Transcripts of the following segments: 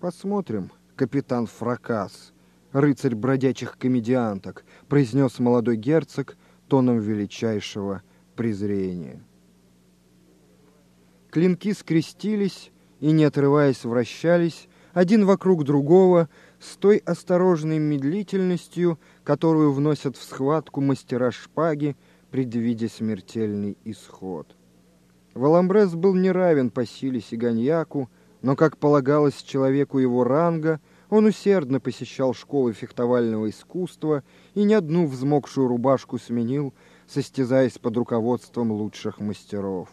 «Посмотрим, капитан Фракас, рыцарь бродячих комедианток», произнес молодой герцог тоном величайшего презрения. Клинки скрестились и, не отрываясь, вращались, один вокруг другого, с той осторожной медлительностью, которую вносят в схватку мастера шпаги, предвидя смертельный исход. Валамбрес был не равен по силе сиганьяку, но, как полагалось человеку его ранга, он усердно посещал школы фехтовального искусства и ни одну взмокшую рубашку сменил, состязаясь под руководством лучших мастеров.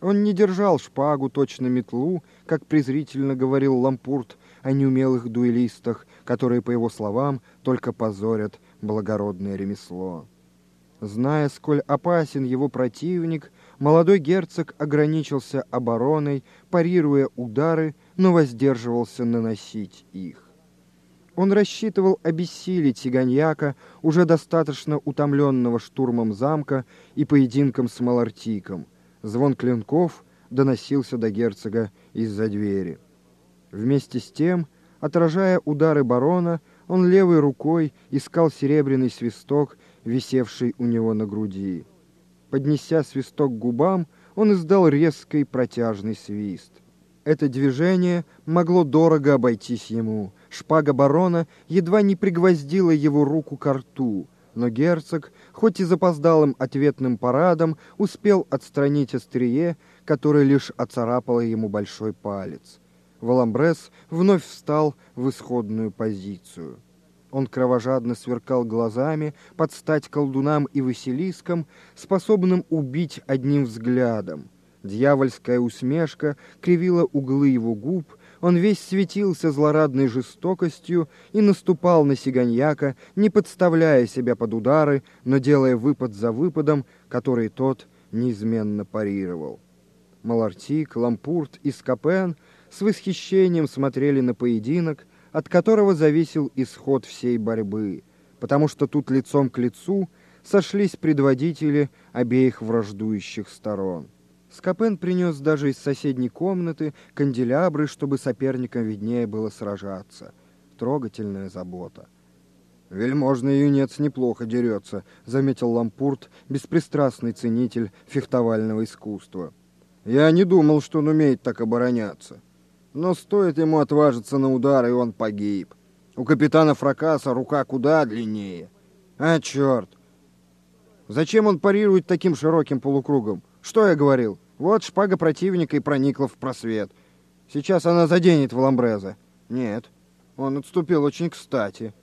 Он не держал шпагу, точно метлу, как презрительно говорил Лампурт о неумелых дуэлистах, которые, по его словам, только позорят благородное ремесло. Зная, сколь опасен его противник, молодой герцог ограничился обороной, парируя удары, но воздерживался наносить их. Он рассчитывал обессилить Сиганьяка, уже достаточно утомленного штурмом замка и поединком с Малартиком. Звон клинков доносился до герцога из-за двери. Вместе с тем, отражая удары барона, он левой рукой искал серебряный свисток, висевший у него на груди. Поднеся свисток к губам, он издал резкий протяжный свист. Это движение могло дорого обойтись ему. Шпага барона едва не пригвоздила его руку к рту, но герцог, хоть и запоздалым ответным парадом, успел отстранить острие, которое лишь оцарапало ему большой палец. Валамбрес вновь встал в исходную позицию. Он кровожадно сверкал глазами под стать колдунам и василискам, способным убить одним взглядом. Дьявольская усмешка кривила углы его губ, он весь светился злорадной жестокостью и наступал на сиганьяка, не подставляя себя под удары, но делая выпад за выпадом, который тот неизменно парировал. Малартик, Лампурт и Скопен с восхищением смотрели на поединок, от которого зависел исход всей борьбы, потому что тут лицом к лицу сошлись предводители обеих враждующих сторон. Скопен принес даже из соседней комнаты канделябры, чтобы соперникам виднее было сражаться. Трогательная забота. «Вельможный юнец неплохо дерется», — заметил Лампурт, беспристрастный ценитель фехтовального искусства. «Я не думал, что он умеет так обороняться». Но стоит ему отважиться на удар, и он погиб. У капитана Фракаса рука куда длиннее. А, черт! Зачем он парирует таким широким полукругом? Что я говорил? Вот шпага противника и проникла в просвет. Сейчас она заденет Валамбреза. Нет, он отступил очень кстати.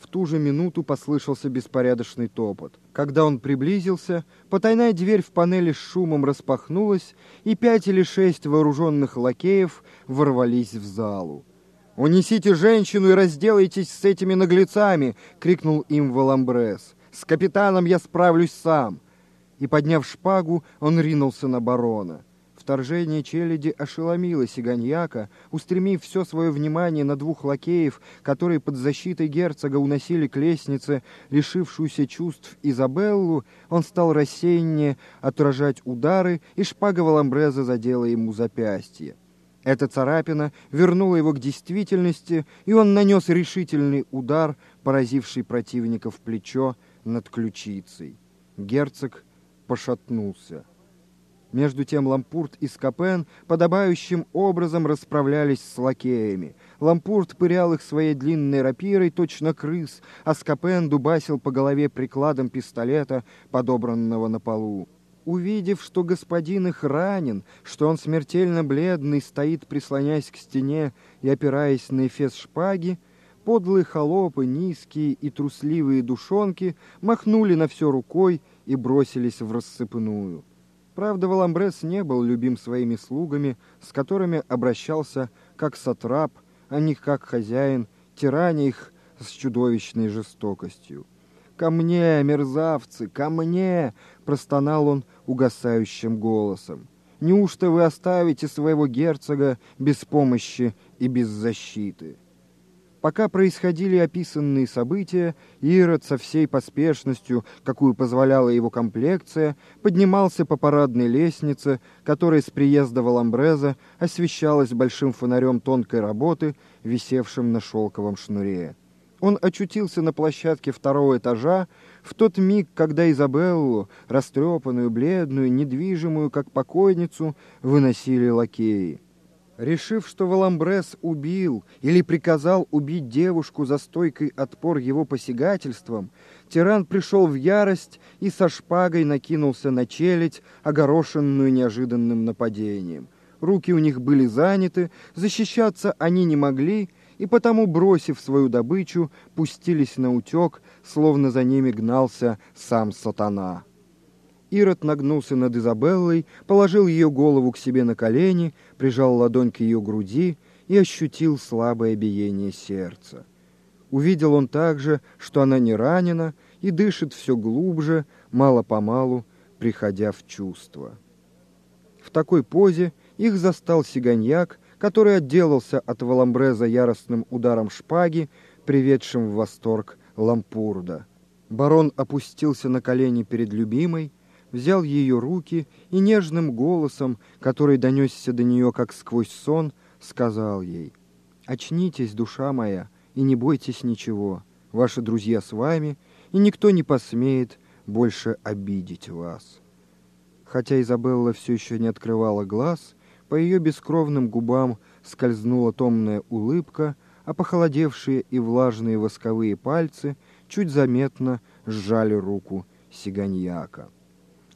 В ту же минуту послышался беспорядочный топот. Когда он приблизился, потайная дверь в панели с шумом распахнулась, и пять или шесть вооруженных лакеев ворвались в залу. «Унесите женщину и разделайтесь с этими наглецами!» — крикнул им Валамбрес. «С капитаном я справлюсь сам!» И, подняв шпагу, он ринулся на барона. Вторжение челяди ошеломило Сиганьяка, устремив все свое внимание на двух лакеев, которые под защитой герцога уносили к лестнице лишившуюся чувств Изабеллу, он стал рассеяннее отражать удары, и шпага Валамбреза задела ему запястье. Эта царапина вернула его к действительности, и он нанес решительный удар, поразивший противника в плечо над ключицей. Герцог пошатнулся. Между тем Лампурт и Скопен подобающим образом расправлялись с лакеями. Лампурт пырял их своей длинной рапирой, точно крыс, а Скопен дубасил по голове прикладом пистолета, подобранного на полу. Увидев, что господин их ранен, что он смертельно бледный, стоит, прислонясь к стене и опираясь на эфес шпаги, подлые холопы, низкие и трусливые душонки махнули на все рукой и бросились в рассыпную. Правда, Валамбрес не был любим своими слугами, с которыми обращался как сатрап, а не как хозяин, тираня их с чудовищной жестокостью. «Ко мне, мерзавцы, ко мне!» — простонал он угасающим голосом. «Неужто вы оставите своего герцога без помощи и без защиты?» Пока происходили описанные события, Ирод со всей поспешностью, какую позволяла его комплекция, поднимался по парадной лестнице, которая с приезда Валамбреза освещалась большим фонарем тонкой работы, висевшим на шелковом шнуре. Он очутился на площадке второго этажа в тот миг, когда Изабеллу, растрепанную, бледную, недвижимую, как покойницу, выносили лакеи. Решив, что Валамбрес убил или приказал убить девушку за стойкой отпор его посягательствам, тиран пришел в ярость и со шпагой накинулся на челядь, огорошенную неожиданным нападением. Руки у них были заняты, защищаться они не могли, и потому, бросив свою добычу, пустились на утек, словно за ними гнался сам сатана. Ирод нагнулся над Изабеллой, положил ее голову к себе на колени, прижал ладонь к ее груди и ощутил слабое биение сердца. Увидел он также, что она не ранена и дышит все глубже, мало-помалу, приходя в чувство. В такой позе их застал сиганьяк, который отделался от Валамбреза яростным ударом шпаги, приведшим в восторг Лампурда. Барон опустился на колени перед любимой, взял ее руки и нежным голосом, который донесся до нее как сквозь сон, сказал ей, «Очнитесь, душа моя, и не бойтесь ничего. Ваши друзья с вами, и никто не посмеет больше обидеть вас». Хотя Изабелла все еще не открывала глаз, по ее бескровным губам скользнула томная улыбка, а похолодевшие и влажные восковые пальцы чуть заметно сжали руку сиганьяка.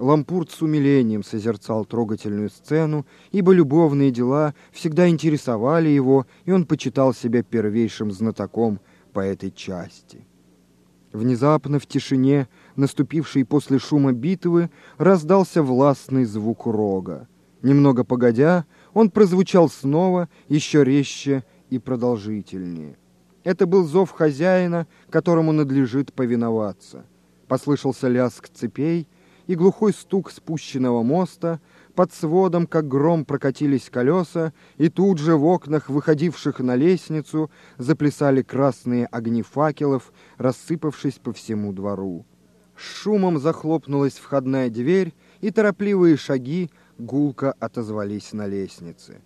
Лампурт с умилением созерцал трогательную сцену, ибо любовные дела всегда интересовали его, и он почитал себя первейшим знатоком по этой части. Внезапно в тишине, наступившей после шума битвы, раздался властный звук рога. Немного погодя, он прозвучал снова, еще резче и продолжительнее. Это был зов хозяина, которому надлежит повиноваться. Послышался лязг цепей — и глухой стук спущенного моста, под сводом, как гром, прокатились колеса, и тут же в окнах, выходивших на лестницу, заплясали красные огни факелов, рассыпавшись по всему двору. С шумом захлопнулась входная дверь, и торопливые шаги гулко отозвались на лестнице.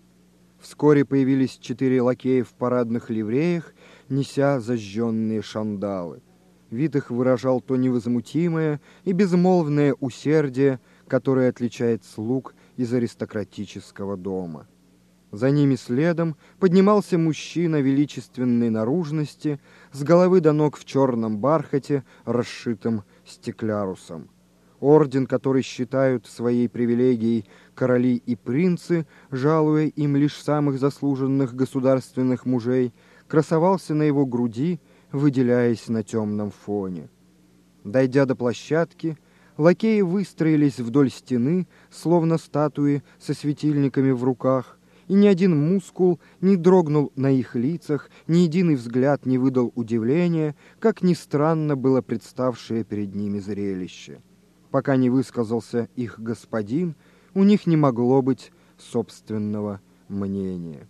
Вскоре появились четыре лакея в парадных ливреях, неся зажженные шандалы. Вид их выражал то невозмутимое и безмолвное усердие, которое отличает слуг из аристократического дома. За ними следом поднимался мужчина величественной наружности, с головы до ног в черном бархате, расшитым стеклярусом. Орден, который считают своей привилегией короли и принцы, жалуя им лишь самых заслуженных государственных мужей, красовался на его груди выделяясь на темном фоне. Дойдя до площадки, лакеи выстроились вдоль стены, словно статуи со светильниками в руках, и ни один мускул не дрогнул на их лицах, ни единый взгляд не выдал удивления, как ни странно было представшее перед ними зрелище. Пока не высказался их господин, у них не могло быть собственного мнения.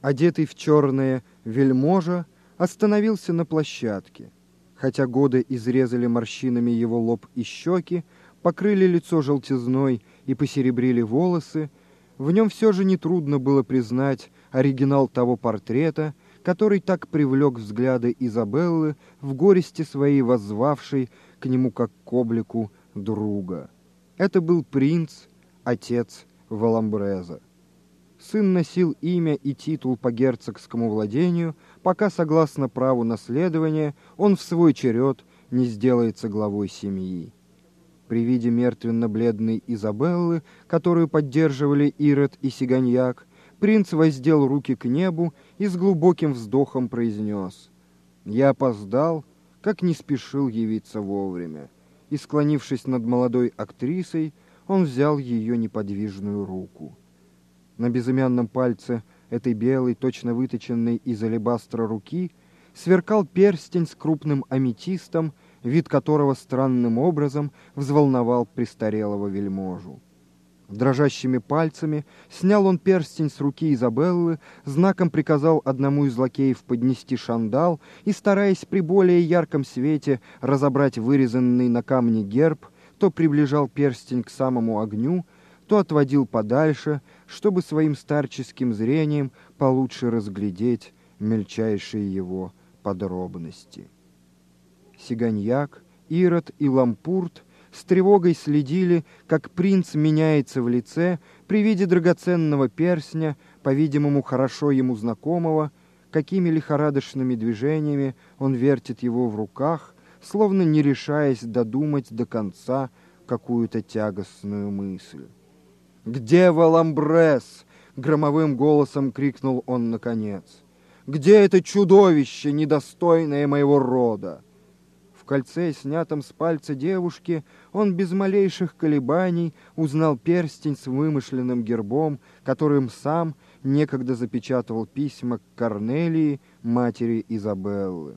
Одетый в черное вельможа остановился на площадке. Хотя годы изрезали морщинами его лоб и щеки, покрыли лицо желтизной и посеребрили волосы, в нем все же нетрудно было признать оригинал того портрета, который так привлек взгляды Изабеллы в горести своей воззвавшей к нему как к облику друга. Это был принц, отец Валамбреза. Сын носил имя и титул по герцогскому владению, пока, согласно праву наследования, он в свой черед не сделается главой семьи. При виде мертвенно-бледной Изабеллы, которую поддерживали Ирод и Сиганьяк, принц воздел руки к небу и с глубоким вздохом произнес «Я опоздал, как не спешил явиться вовремя». И, склонившись над молодой актрисой, он взял ее неподвижную руку. На безымянном пальце этой белой, точно выточенной из алебастра руки сверкал перстень с крупным аметистом, вид которого странным образом взволновал престарелого вельможу. Дрожащими пальцами снял он перстень с руки Изабеллы, знаком приказал одному из лакеев поднести шандал и, стараясь при более ярком свете разобрать вырезанный на камне герб, то приближал перстень к самому огню, то отводил подальше, чтобы своим старческим зрением получше разглядеть мельчайшие его подробности. Сиганьяк, Ирод и Лампурт — с тревогой следили, как принц меняется в лице при виде драгоценного перстня, по-видимому, хорошо ему знакомого, какими лихорадочными движениями он вертит его в руках, словно не решаясь додумать до конца какую-то тягостную мысль. «Где Валамбрес?» — громовым голосом крикнул он наконец. «Где это чудовище, недостойное моего рода?» кольце, снятом с пальца девушки, он без малейших колебаний узнал перстень с вымышленным гербом, которым сам некогда запечатывал письма к Корнелии, матери Изабеллы.